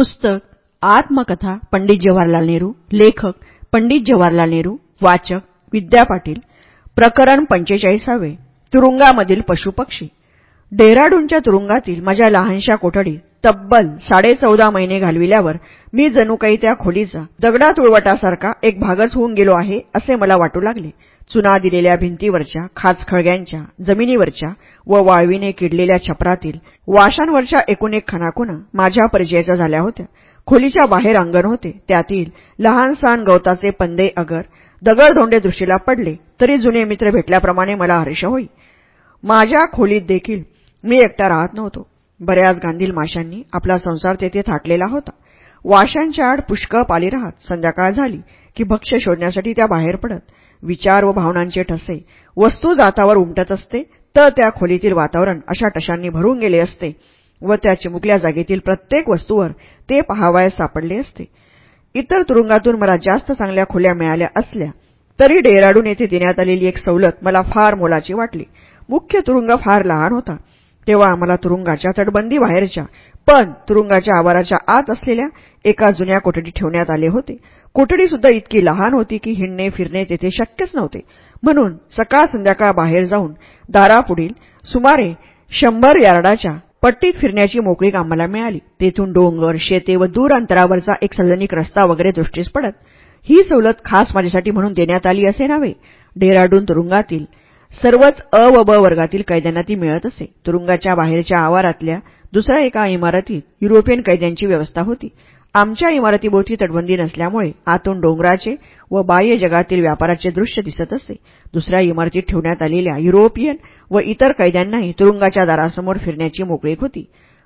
पुस्तक आत्मकथा पंडित जवाहरलाल नेहरू लेखक पंडित जवाहरलाल नेहरू वाचक विद्या पाटील प्रकरण पंचेचाळीसावे तुरुंगामधील पशुपक्षी. डेहराडूनच्या तुरुंगातील माझ्या लहानशा कोठडीत तब्बल साडेचौदा महिने घालविल्यावर मी जणू काही त्या खोलीचा दगडा तुळवटासारखा एक भागच होऊन गेलो आहे असे मला वाटू लागले. चुना दिलेल्या भिंतीवरच्या खाचखळग्यांच्या जमिनीवरच्या व वाळवीने किडलेल्या छपरातील वाशांवरच्या एकूण एक खणाखुणा माझ्या परिचयाच्या झाल्या होत्या. खोलीच्या बाहेर अंगण होते. त्यातील लहानसहान गवताचे पंदे अगर दगडधोंडे दृष्टीला पडले तरी जुने मित्र भेटल्याप्रमाणे मला हर्ष होई. माझ्या खोलीत देखील मी एकटा राहत नव्हतो. बऱ्याच गांधील माशांनी आपला संसार तेथे थाटलेला होता. वाशांच्या आड पुष्कळ पाली राहत संध्याकाळ झाली की भक्ष्य शोधण्यासाठी त्या बाहेर पडत. विचार व भावनांचे ठसे वस्तू जातावर उमटत असते तर त्या खोलीतील वातावरण अशा टशांनी भरून गेले असते व त्या चिमुकल्या जागेतील प्रत्येक वस्तूवर ते पहावायस सापडले असते. इतर तुरुंगातून मला जास्त चांगल्या खोल्या मिळाल्या असल्या तरी डेहराडून येथे देण्यात आलेली एक सवलत मला फार मोलाची वाटली. मुख्य तुरुंग फार लहान होता. तेव्हा आम्हाला तुरुंगाच्या तटबंदी बाहेरच्या पण तुरुंगाच्या आवाराच्या आत असलेल्या एका जुन्या कोठडीत ठेवण्यात आले होते. कोठडी सुद्धा इतकी लहान होती की हिंडणे फिरणे तेथे शक्यच नव्हते. म्हणून सकाळ संध्याकाळ बाहेर जाऊन दारापुढील सुमारे शंभर यार्डाच्या पट्टीत फिरण्याची मोकळीक आम्हाला मिळाली. तेथून डोंगर शेते व दूर अंतरावरचा एक सल्लनिक रस्ता वगैरे दृष्टीस पडत. ही सवलत खास माझ्यासाठी म्हणून देण्यात आली असे नव्हे. डेहराडून तुरुंगातील सर्वच अ व ब वर्गातील कैद्यांना ती मिळत असे. तुरुंगाच्या बाहेरच्या आवारातल्या दुसऱ्या एका इमारतीत युरोपियन कैद्यांची व्यवस्था होती. आमच्या इमारतीभोवती तटबंदी नसल्यामुळे आतून डोंगराचे व बाह्य जगातील व्यापाराचे दृश्य दिसत असे. दुसऱ्या इमारतीत ठेवण्यात आलेल्या युरोपियन व इतर कैद्यांनाही तुरुंगाच्या दारासमोर फिरण्याची मोकळीक होती.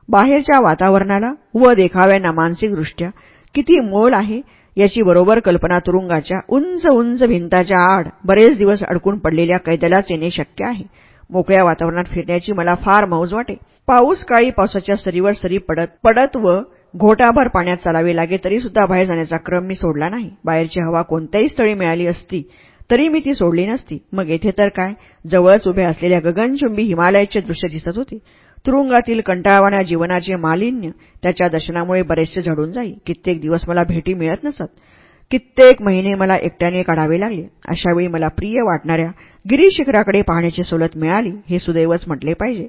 बाहेरच्या वातावरणाला व देखाव्यांना मानसिकदृष्ट्या किती मोल आहे याची बरोबर कल्पना तुरुंगाच्या उंच उंच भिंताच्या आड बरेच दिवस अडकून पडलेल्या कैद्यालाच येणे शक्य आहे. मोकळ्या वातावरणात फिरण्याची मला फार मौज वाटे. पाऊस काळी पावसाच्या सरीवर सरी पडत पडत व घोटाभर पाण्यात चालावे लागे तरी सुद्धा बाहेर जाण्याचा क्रम मी सोडला नाही. बाहेरची हवा कोणत्याही स्थळी मिळाली असती तरी मी ती सोडली नसती. मग येथे तर काय? जवळच उभे असलेल्या गगनचुंबी हिमालयाचे दृश्य दिसत होते. तुरुंगातील कंटाळवाण्या जीवनाचे मालिन्य त्याच्या दर्शनामुळे बरेचसे झडून जाई. कित्येक दिवस मला भेटी मिळत नसत. कित्येक महिने मला एकट्याने काढावे लागले. अशावेळी मला प्रिय वाटणाऱ्या गिरीशिखराकडे पाहण्याची सवलत मिळाली हे सुदैवच म्हटले पाहिजे.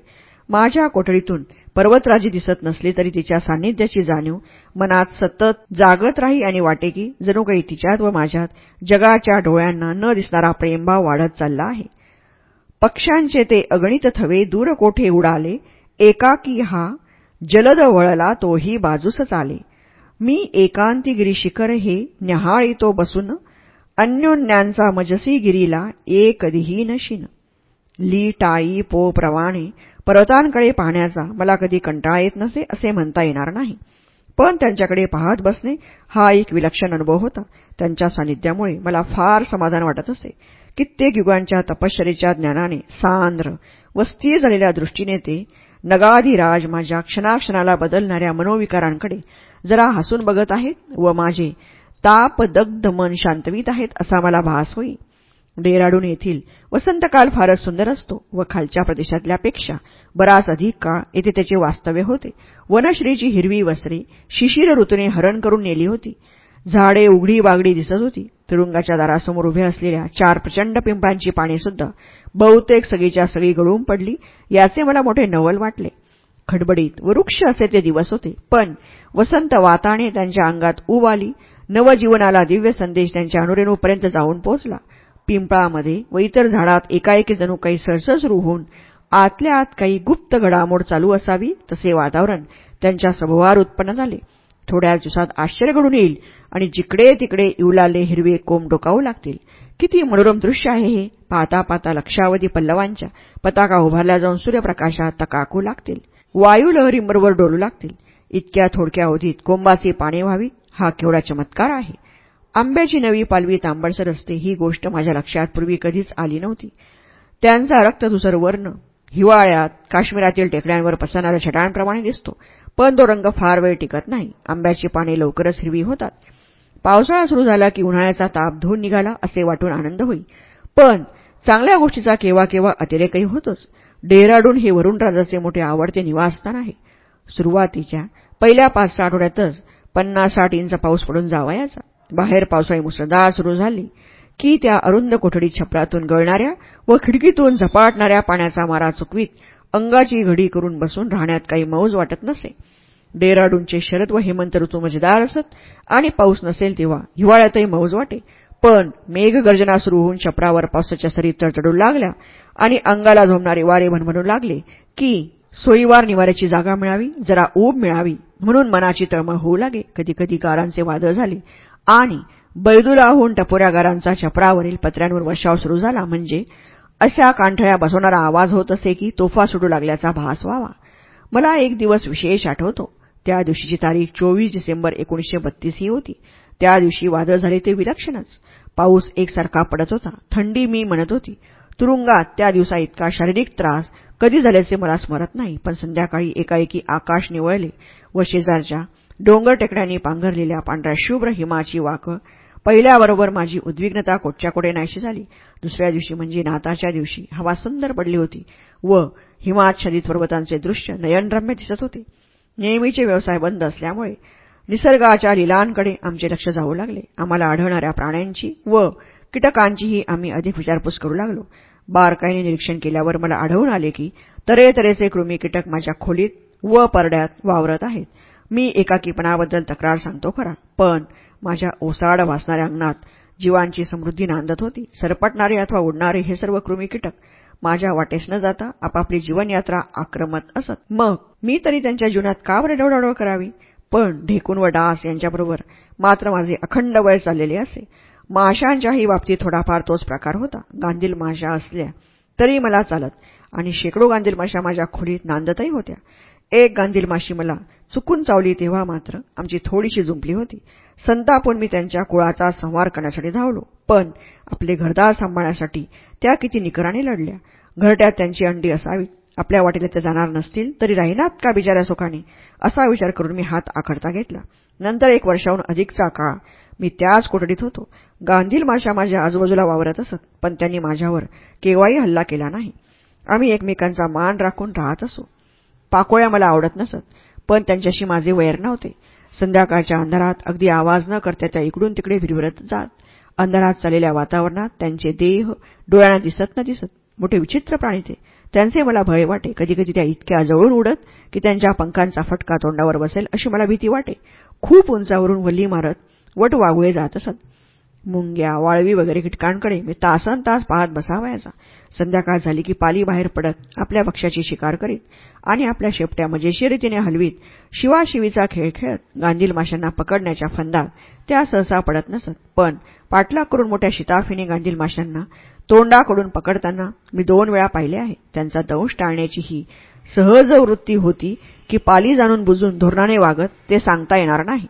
माझ्या कोठडीतून पर्वतराजी दिसत नसली तरी तिच्या सान्निध्याची जाणीव मनात सतत जागत राही आणि वाटे की जणू काही तिच्यात व माझ्यात जगाच्या डोळ्यांना न दिसणारा प्रेमभाव वाढत चालला आहे. पक्ष्यांचे ते अगणित थवे दूर कोठे उडाले एकाकी हा जलद वळला तोही बाजूसच आले मी एकांती शिखर हे न्याहाळीतो बसून अन्योन्यांचा मजसी गिरीला एक कधीही नशीन. ली टाई पो प्रवाणे पर्वतांकडे पाहण्याचा मला कधी कंटाळा येत नसे असे म्हणता येणार नाही. पण त्यांच्याकडे पाहत बसणे हा एक विलक्षण अनुभव होता. त्यांच्या सानिध्यामुळे मला फार समाधान वाटत असे. कित्येक युगांच्या तपश्चरेच्या ज्ञानाने सांद्र व स्थिर झालेल्या दृष्टीने ते नगाधिराज माझ्या क्षणाक्षणाला बदलणाऱ्या मनोविकारांकडे जरा हसून बघत आहेत व माझे तापदग्ध मन शांतवीत आहेत असा मला भास होई. डेराडून येथील वसंतकाल फारच सुंदर असतो व खालच्या प्रदेशातल्यापेक्षा बराच अधिक काळ येथे त्याचे वास्तव्य होते. वनश्रीची हिरवी वस्त्रे शिशिर ऋतूने हरण करून नेली होती. झाडे उघडी वागडी दिसत होती. तुरुंगाच्या दारासमोर उभे असलेल्या चार प्रचंड पिंपळांची पाणीसुद्धा बहुतेक सगळीच्या सगळी गळून पडली. याचे मला मोठे नवल वाटले. खडबडीत वृक्ष असे ते दिवस होते. पण वसंत वाताने त्यांच्या अंगात उब आली. नवजीवनाला दिव्य संदेश त्यांच्या अनुरेणूपर्यंत जाऊन पोहोचला. पिंपळामध्ये व इतर झाडात एकाएकी जणू काही सळसळ सुरू होऊन आतल्या आत काही गुप्त घडामोड चालू असावी तसे वातावरण त्यांच्या सभोवार उत्पन्न झाले. थोड्याच दिवसात आश्चर्य घडून येईल. आणि जिकडे तिकडे इवलाले हिरवे कोंब डोकावू लागतील. किती मनोरम दृश्य आहे हे. पाहता पाहता लक्षावधी पल्लवांच्या पताका उभारल्या जाऊन सूर्यप्रकाशात तकाकू लागतील. वायू लहरींबरोबर डोलू लागतील. इतक्या थोडक्या अवधीत कोंबाचे पाणी व्हावी हा केवढा चमत्कार आहे. आंब्याची नवी पालवी तांबडसर असते ही गोष्ट माझ्या लक्षात पूर्वी कधीच आली नव्हती. त्यांचा रक्तधुसर वर्ण हिवाळ्यात काश्मीरातील टेकड्यांवर पसरणाऱ्या छटांप्रमाणे दिसतो. पण तो रंग फार वेळ टिकत नाही. आंब्याची पाने लवकरच हिरवी होतात. पावसाळा सुरू झाला की उन्हाळ्याचा ताप धुवून निघाला असे वाटून आनंद होईल पण चांगल्या गोष्टीचा केव्हा केव्हा अतिरेकही होतोच. डेहराडून हे वरुण राजाचे मोठे आवडते निवासस्थान आहे. सुरुवातीच्या पहिल्या पाच सहा आठवड्यातच पन्नास साठ इंच पाऊस पडून जावायाचा. बाहेर पावसाळी मुसळधार सुरू झाली की त्या अरुंद कोठडी छपरातून गळणाऱ्या व खिडकीतून झपाटणाऱ्या पाण्याचा मारा चुकवीत अंगाची घडी करून बसून राहण्यात काही मौज वाटत नसे. डेराडूनचे शरद व हेमंत ऋतू मजेदार असत आणि पाऊस नसेल तेव्हा हिवाळ्यातही मौज वाटे. पण मेघगर्जना सुरू होऊन छपरावर पावसाच्या सरी तडतडू लागल्या आणि अंगाला झोमणारे वारे भणभणू लागले की सोयीवार निवाऱ्याची जागा मिळावी जरा ऊब मिळावी म्हणून मनाची तळमळ होऊ लागे. कधी कधी गारांचे वादळ झाले आणि बैदुलाहून टपोऱ्या गारांचा छपरावरील पत्र्यांवर वर्षाव सुरू झाला. म्हणजे अशा कांठळ्या बसवणारा आवाज होत असे की तोफा सुटू लागल्याचा भास व्हावा. मला एक दिवस विशेष आठवतो. त्या दिवशीची तारीख चोवीस डिसेंबर एकोणीसशे बत्तीस ही होती. त्या दिवशी वादळ झाले ते विलक्षणच. पाऊस एकसारखा पडत होता. थंडी मी म्हणत होती. तुरुंगात त्या दिवसा इतका शारीरिक त्रास कधी झाल्याचे मला स्मरत नाही पण संध्याकाळी एकाएकी आकाश निवळले व शेजारच्या डोंगर टेकड्यांनी पांघरलेल्या पांढऱ्या शुभ्र हिमाची वाकळ पहिल्याबरोबर माझी उद्विग्नता कोटच्याकोटे नाहीशी झाली. दुसऱ्या दिवशी म्हणजे नाताच्या दिवशी हवा सुंदर पडली होती व हिमाच्छादित पर्वतांचे दृश्य नयनरम्य दिसत होते. नेहमीचे व्यवसाय बंद असल्यामुळे निसर्गाच्या लिलांकडे आमचे लक्ष जाऊ लागले. आम्हाला आढळणाऱ्या प्राण्यांची व कीटकांचीही आम्ही अधिक विचारपूस करू लागलो. बारकाईने निरीक्षण केल्यावर मला आढळून आले की तऱ्हेतऱ्हेचे कृमी कीटक माझ्या खोलीत व परड्यात वावरत आहेत. मी एकाकीपणाबद्दल तक्रार सांगतो खरा. पण माझ्या ओसाड वाचणाऱ्या अंगणात जीवांची समृद्धी नांदत होती. सरपटणारे अथवा उडणारे हे सर्व कृमी कीटक माझ्या वाटेस न जाता आपापली जीवनयात्रा आक्रमत असत. मग मी तरी त्यांच्या जीवनात का बरे डवडाडव करावी? पण ढेकून व डास यांच्याबरोबर मात्र माझे अखंड वय चाललेले असे. माशांच्याही बाबतीत थोडाफार तोच प्रकार होता. गांधील माशा असल्या तरी मला चालत आणि शेकडो गांधील माशा माझ्या खोलीत नांदतही होत्या. एक गांधील माशी मला चुकून चावली तेव्हा मात्र आमची थोडीशी जुंपली होती. संतापून मी त्यांच्या कुळाचा संवार करण्यासाठी धावलो. पण आपले घरदार सांभाळण्यासाठी त्या किती निकराने लढल्या. घरट्यात त्यांची अंडी असावी. आपल्या वाटेला ते जाणार नसतील तरी राहिनात का बिचाऱ्या सुखाने? असा विचार करून मी हात आखडता घेतला. नंतर एक वर्षाहून अधिकचा काळ मी त्याच कोठडीत होतो. गांधील माशा माझ्या आजूबाजूला वावरत असत पण त्यांनी माझ्यावर केव्हाही हल्ला केला नाही. आम्ही एकमेकांचा मान राखून राहत असो. पाकोळ्या मला आवडत नसत पण त्यांच्याशी माझे वैर नव्हते. संध्याकाळच्या अंधारात अगदी आवाज न करता त्या इकडून तिकडे विरवरत जात. अंधारात चाललेल्या वातावरणात त्यांचे देह डोळ्यांना दिसत न दिसत मोठे विचित्र प्राणी ते. त्यांचे मला भय वाटे. कधीकधी त्या इतक्या जवळून उडत की त्यांच्या पंखांचा फटका तोंडावर बसेल अशी मला भीती वाटे. खूप उंचावरून वल्ली मारत वट वागुळे जात असत. मुंग्या वाळवी वगैरे कीटकांकडे मी तासन तास पाहत बसावायचा संध्याकाळ झाली की पाली बाहेर पडत आपल्या पक्षाची शिकार करीत आणि आपल्या शेपट्या मजेशीर रीतीने हलवीत. शिवाशिवीचा खेळ खेळत गांधील माशांना पकडण्याच्या फंदात त्या सहसा पडत नसत. पण पाठलाग करून मोठ्या शिताफीने गांधील माशांना तोंडाकडून पकडताना मी दोन वेळा पाहिले आहे. त्यांचा दंश टाळण्याची ही सहज वृत्ती होती की पाली जाणून बुजून धोरणाने वागत ते सांगता येणार नाही.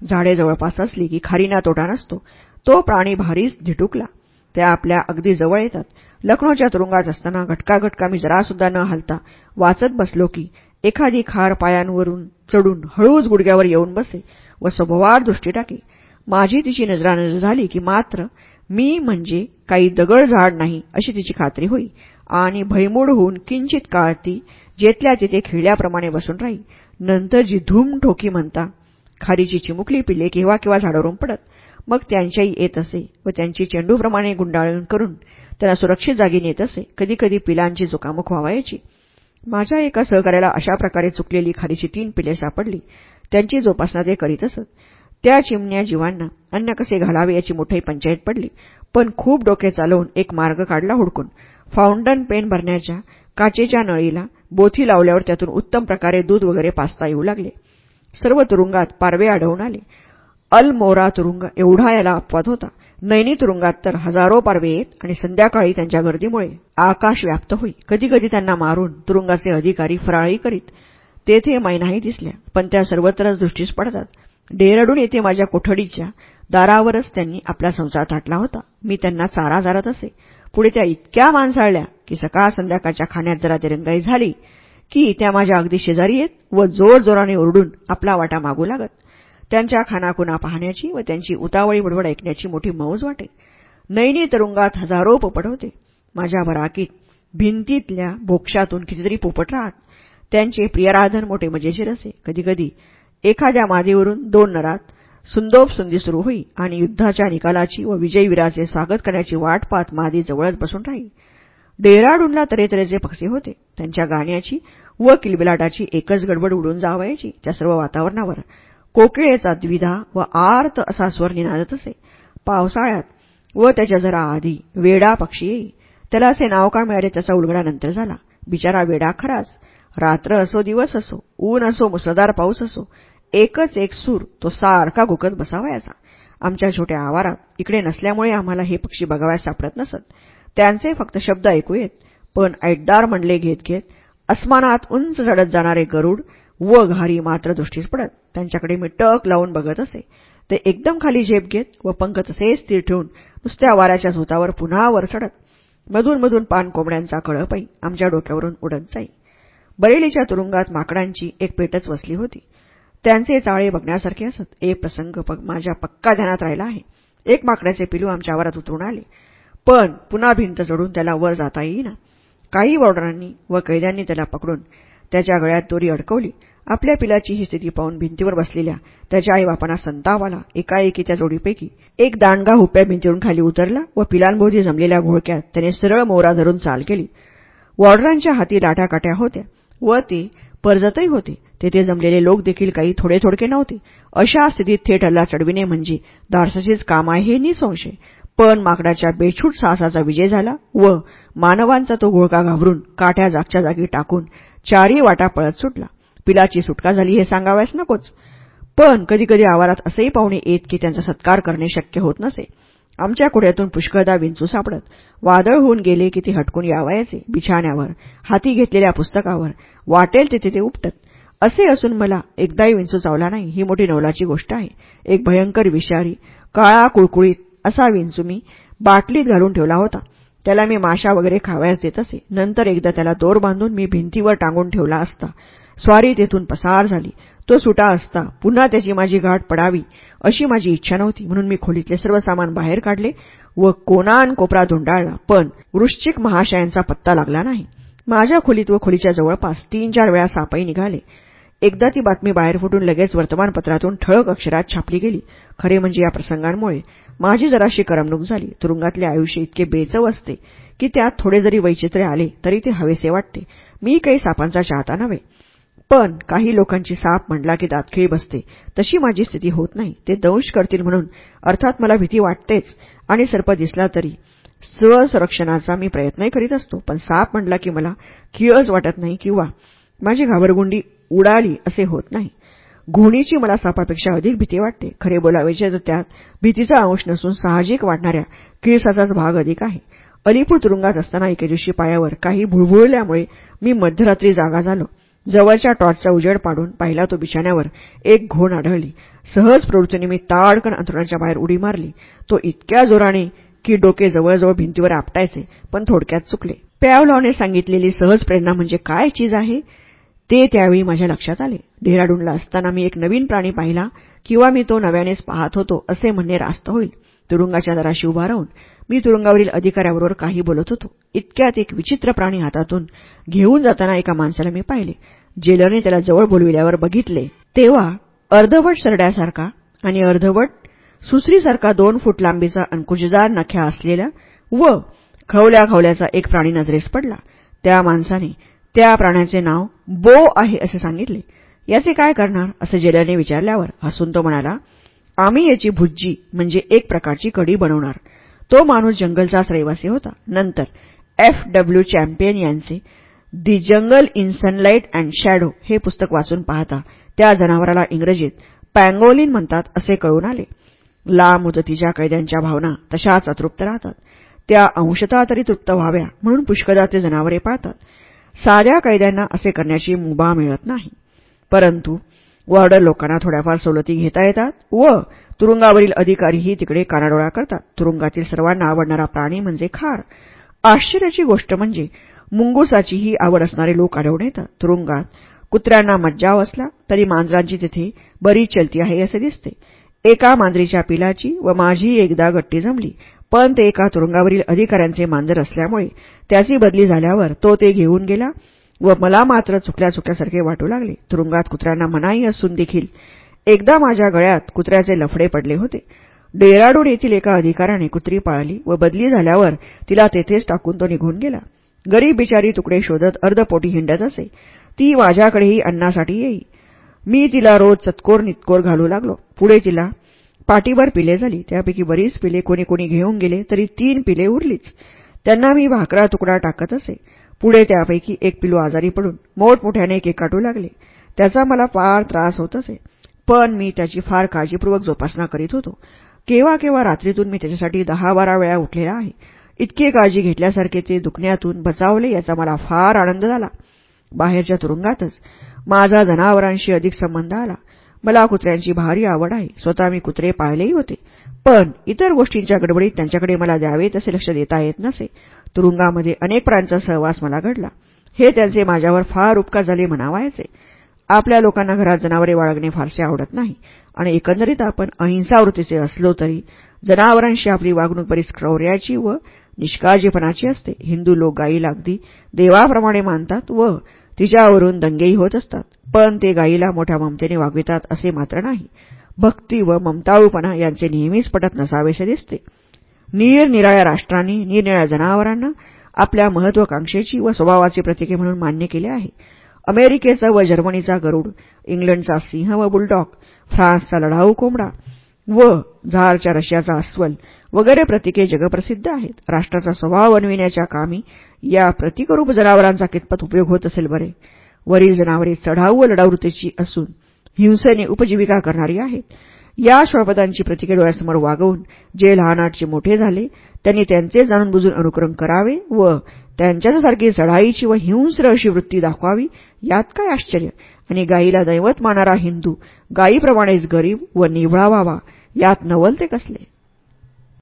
झाडे जवळपास असली की खारीना तोटा नसतो. तो प्राणी भारीच झिटुकला. त्या आपल्या अगदी जवळ येतात. लखनौच्या तुरुंगात असताना घटका मी जरासुद्धा न हलता वाचत बसलो की एखादी खार पायांवरून चढून हळूच गुडघ्यावर येऊन बसे व स्वभावार दृष्टी टाके. माझी तिची नजरानजर झाली की मात्र मी म्हणजे काही दगड झाड नाही अशी तिची खात्री होई. आणि भयमूड होऊन किंचित काळ ती जेथल्या तिथे खिळल्याप्रमाणे बसून राही. नंतर जी धूम ठोकी म्हणता खारीची चिमुकली पिल्ले केव्हा केव्हा झाडावरून पडत. मग त्यांच्याही येत असे व त्यांची चेंडूप्रमाणे गुंडाळण करून त्यांना सुरक्षित जागी नेत असे. कधीकधी पिलांची चुकामुख व्हावायची. माझ्या एका सहकार्याला अशा प्रकारे चुकलेली खारीची तीन पिले सापडली. त्यांची जोपासना ते करीत असत. त्या चिमण्या जीवांना अन्न कसे घालावे याची मोठी पंचायत पडली. पण खूप डोके चालवून एक मार्ग काढला हुडकून. फाउंडन पेन भरण्याच्या काचेच्या नळीला बोथी लावल्यावर त्यातून उत्तम प्रकारे दूध वगैरे पाचता येऊ लागले. सर्व तुरुंगात पारवे आढळून आले. अल मोरा तुरुंग एवढा याला अपवाद होता. नैनी तुरुंगात तर हजारो पारवे येत आणि संध्याकाळी त्यांच्या गर्दीमुळे आकाश व्याप्त होई. कधीकधी त्यांना मारून तुरुंगाचे अधिकारी फराळी करीत. तेथे मैनाही दिसल्या पण त्या सर्वत्रच दृष्टीस पडतात. डेहराडून येथे माझ्या कोठडीच्या दारावरच त्यांनी आपला संसार थाटला होता. मी त्यांना चारा जारत असे. पुढे त्या इतक्या माणसाळल्या की सकाळ संध्याकाळच्या खाण्यात जरा तिरंगाई झाली की त्या माझ्या अगदी शेजारी येत व जोरजोराने ओरडून आपला वाटा मागू लागत. त्यांच्या खानाखुना पाहण्याची व त्यांची उतावळी बडबड ऐकण्याची मोठी मौज वाटे नैनी तरुंगात हजारो पोपट होते. माझ्या बराकीत भिंतीतल्या बोक्षातून कितीतरी पोपट राहत. त्यांचे प्रियराधन मोठे मजेशीर असे. कधीकधी एखाद्या मादीवरून दोन नरात सुंदोप सुंदी सुरू होई आणि युद्धाच्या निकालाची व विजयवीराचे स्वागत करण्याची वाट पाहत मादी जवळच बसून राही. डेराडूनला तऱ्हेतऱ्हेचे पक्षी होते. त्यांच्या गाण्याची व किलबिलाटाची एकच गडबड उडून जावायची त्या सर्व वातावरणावर. कोकिळेचा द्विधा व आर्त असा स्वर निनादत असे. पावसाळ्यात व त्याच्या जरा आधी वेडा पक्षी येई. त्याला असे नाव का मिळाले त्याचा उलगडा नंतर झाला. बिचारा वेडा खराच. रात्र असो दिवस असो ऊन असो मुसळधार पाऊस असो एकच एक सूर तो सारखा गुकत बसावायचा आमच्या छोट्या आवारात इकडे नसल्यामुळे आम्हाला हे पक्षी बघावयास सापडत नसत. त्यांचे फक्त शब्द ऐकू येत पण ऐटदार म्हणले घेत घेत अस्मानात उंच चढत जाणारे गरुड व घारी मात्र दृष्टीस पडत. त्यांच्याकडे मी टक लावून बघत असे. ते एकदम खाली झेप घेत व पंख तसेच स्थिर ठेवून नुसत्या वाऱ्याच्या झोतावर पुन्हा वर चढत मधून मधून पान कोंबड्यांचा कळपही आमच्या डोक्यावरून उडत जाई. बरेलीच्या तुरुंगात माकडांची एक पेटच वसली होती. त्यांचे चाळे बघण्यासारखे असत. एक प्रसंग माझ्या पक्का ध्यानात राहिला आहे. एक माकडाचे पिलू आमच्या आवारात उतरून आले. पण पुन्हा भिंत चढून त्याला वर जाता येईना. काही वॉर्डरांनी व कैद्यांनी त्याला पकडून त्याच्या गळ्यात दोरी अडकवली. आपल्या पिलाची ही स्थिती पाहून भिंतीवर बसलेल्या त्याच्या आईबापांना संताप आला. एकाएकी त्या जोडीपैकी एक दांडगा हुप्या भिंतीवरून खाली उतरला व पिलांभोवती जमलेल्या घोळक्यात त्याने सरळ मोरा धरून चाल केली. वॉर्डरांच्या हाती लाटाकाट्या होत्या व ते परजतही होते. तेथे जमलेले लोक देखील काही थोडे थोडके नव्हते. अशा स्थितीत थेट हल्ला चढविणे म्हणजे दारसाचेच काम आहे हे निसंशय. पण माकडाच्या बेछूट साहसाचा विजय झाला व मानवांचा तो घोळका घाबरून काठ्या जागच्या जागी टाकून चारही वाटा पळत सुटला. पिलाची सुटका झाली हे सांगावयास नकोच. पण कधीकधी आवारात असेही पाहुणे येत की त्यांचा सत्कार करणे शक्य होत नसे. आमच्या कुड्यातून पुष्कळदा विंचू सापडत. वादळ होऊन गेले की ते हटकून यावायचे. बिछाण्यावर हाती घेतलेल्या पुस्तकावर. वाटेल तिथे ते उपटत. असे असून मला एकदाही विंचू चावला नाही. ही मोठी नवलाची गोष्ट आहे. एक भयंकर विषारी काळा कुळकुळीत असा विंचू मी बाटलीत घालून ठेवला होता. त्याला मी माशा वगैरे खावयास देत असे. नंतर एकदा त्याला दोर बांधून मी भिंतीवर टांगून ठेवला असता. स्वारी तेथून पसार झाली. तो सुटा असता. पुन्हा त्याची माझी गाठ पडावी अशी माझी इच्छा नव्हती. म्हणून मी खोलीतले सर्व सामान बाहेर काढले व कोणान कोपरा धुंडाळला. पण वृश्चिक महाशयांचा पत्ता लागला नाही. माझ्या खोलीत व खोलीच्या जवळपास तीन चार वेळा सापाई निघाले. एकदा ती बातमी बाहेर फुटून लगेच वर्तमानपत्रातून ठळक अक्षरात छापली गेली. खरे म्हणजे या प्रसंगांमुळे माझी जराशी करमणूक झाली. तुरुंगातले आयुष्य इतके बेचव असते की त्यात थोडे जरी वैचित्र्य आले तरी ते हवेसे वाटते. मी काही सापांचा चाहता नव्हे. पण काही लोकांची साप म्हटला की दातखिळी बसते. तशी माझी स्थिती होत नाही. ते दंश करतील म्हणून अर्थात मला भीती वाटतेच आणि सर्प दिसला तरी. स्वसंरक्षणाचा मी प्रयत्नही करीत असतो. पण साप म्हटला की मला किळस वाटत नाही. किंवा माझी घाबरगुंडी उडाली असे होत नाही. घोणीची मला सापापेक्षा अधिक भीती वाटते. खरे बोलावेचे तर त्यात भीतीचा अंश नसून साहजिक वाटणाऱ्या किळसाचाच भाग अधिक आहे. अलीपूर तुरुंगात असताना एके दिवशी पायावर काही भुळभुळल्यामुळे मी मध्यरात्री जागा झालो. जवळच्या टॉर्चचा उजेड पाडून पाहिला तो बिछाण्यावर एक घोण आढळली. सहज प्रवृत्तीने मी ताडकन अंतरुणाच्या बाहेर उडी मारली. तो इतक्या जोराने की डोके जवळजवळ भिंतीवर आपटायचे पण थोडक्यात चुकले. प्यावलॉने सांगितलेली सहज प्रेरणा म्हणजे काय चीज आहे? ते त्यावेळी माझ्या लक्षात आले. डेहराडूनला असताना मी एक नवीन प्राणी पाहिला किंवा मी तो नव्यानेच पाहत होतो असे म्हणणे रास्त होईल. तुरुंगाच्या दराशी उभा राहून मी तुरुंगावरील अधिकाऱ्याबरोबर काही बोलत होतो. इतक्यात एक विचित्र प्राणी हातातून घेऊन जाताना एका माणसाला मी पाहिले. जेलरने त्याला जवळ बोलविल्यावर बघितले. तेव्हा अर्धवट सरड्यासारखा आणि अर्धवट सुसरीसारखा दोन फूट लांबीचा अंकुशदार नख्या असलेला व खवल्या खवल्याचा एक प्राणी नजरेस पडला. त्या माणसाने त्या प्राण्याचे नाव बो आहे असे सांगितले. याचे काय करणार? असे जेलरने विचारल्यावर हसून तो म्हणाला आम्ही याची भुज्जी म्हणजे एक प्रकारची कडी बनवणार. तो माणूस जंगलचाच रहिवासी होता. नंतर एफ डब्ल्यू चॅम्पियन यांचे the jungle in sunlight and shadow हे पुस्तक वाचून पाहता त्या जनावराला इंग्रजीत पँगोलिन म्हणतात असे कळून आले. लांब मुदतीच्या कैद्यांच्या भावना तशाच अतृप्त राहतात. त्या अंशतः तरी तृप्त व्हाव्या म्हणून पुष्कदा ते जनावरे पाळतात. साध्या कैद्यांना असे करण्याची मुभा मिळत नाही. परंतु वॉर्डर लोकांना थोड्याफार सवलती घेता येतात व तुरुंगावरील अधिकारीही तिकडे कानाडोळा करतात. तुरुंगातील सर्वांना आवडणारा प्राणी म्हणजे खार. आश्चर्याची गोष्ट म्हणजे मुंगुसाचीही आवड असणारे लोक आढळून येतात. तुरुंगात कुत्र्यांना मज्जाव असला तरी मांजरांची तिथे बरीच चलती आहे असे दिसते. एका मांजरीच्या पिलाची व माझी एकदा गट्टी जमली पण ते एका तुरुंगावरील अधिकाऱ्यांचे मांजर असल्यामुळे त्याची बदली झाल्यावर तो ते घेऊन गेला व मला मात्र चुकल्या चुकल्यासारखे वाटू लागले. तुरुंगात कुत्र्यांना मनाई असून देखील एकदा माझ्या गळ्यात कुत्र्याचे लफडे पडले होते. डेराडून येथील एका अधिकाऱ्याने कुत्री पाळली व बदली झाल्यावर तिला तेथेच टाकून तो निघून गेला. गरीब बिचारी तुकडे शोधत अर्धपोटी हिंडत असे. ती माझ्याकडेही अन्नासाठी येई. मी तिला रोज चतकोर नितकोर घालू लागलो. पुढे तिला पाठीभर पिले झाली. त्यापैकी बरीच पिले कोणी कोणी घेऊन गेले तरी तीन पिले उरलीच. त्यांना मी भाकरा तुकडा टाकत असे. पुढे त्यापैकी एक पिलू आजारी पडून मोठमोठ्याने काटू लागले. त्याचा मला फार त्रास होत असे. पण मी त्याची फार काळजीपूर्वक जोपासना करीत होतो. केव्हा केव्हा रात्रीतून मी त्याच्यासाठी दहा बारा वेळा उठलेला आहे. इतकी काळजी घेतल्यासारखे ते दुखण्यातून बचावले याचा मला फार आनंद झाला. बाहेरच्या तुरुंगातच माझा जनावरांशी अधिक संबंध आला. मला कुत्र्यांची भारी आवड आहे. स्वतः मी कुत्रे पाळलेही होते. पण इतर गोष्टींच्या गडबडीत त्यांच्याकडे मला द्यावे तसे लक्ष देता येत नसे. तुरुंगामध्ये अनेक प्राण्यांचा सहवास मला घडला. हे त्यांचे माझ्यावर फार उपकार झाले म्हणावायचे. आपल्या लोकांना घरात जनावरे बाळगणे फारसे आवडत नाही. आणि एकंदरीत आपण अहिंसावृत्तीचे असलो तरी जनावरांशी आपली वागणूक बरीच क्रौर्याची व निष्काळजीपणाची असते. हिंदू लोक गायीला अगदी देवाप्रमाणे मानतात व तिच्यावरून दंगेही होत असतात. पण ते गायीला मोठ्या ममतेने वागवितात असे मात्र नाही. भक्ती व ममताळूपणा यांचे नेहमीच पटत नसावेसे दिसते. निरनिराळ्या राष्ट्रांनी निरनिराळ्या जनावरांना आपल्या महत्वाकांक्षेची व स्वभावाची प्रतिके म्हणून मान्य केले आहे. अमेरिकेचा व जर्मनीचा गरुड इंग्लंडचा सिंह व बुलडॉग फ्रान्सचा लढाऊ कोंबडा व झारच्या रशियाचा अस्वल वगैरे प्रतिके जगप्रसिद्ध आहेत. राष्ट्राचा स्वभाव बनविण्याच्या कामी या प्रतिकरूप जनावरांचा कितपत उपयोग होत असेल बरे? वरील जनावरे चढाऊ व लढावृत्तीची असून हिंसेने उपजीविका करणारी आहेत. या श्वपदांची प्रतिके डोळ्यासमोर वागवून जे लहानाटचे मोठे झाले त्यांनी त्यांचे जाणून बुजून अनुकरण करावे व त्यांच्यासारखी चढाईची व हिंस्र अशी वृत्ती दाखवावी यात काय आश्चर्य? आणि गायीला दैवत मानणारा हिंदू गायीप्रमाणेच गरीब व निवळा व्हावा यात नवल ते कसले?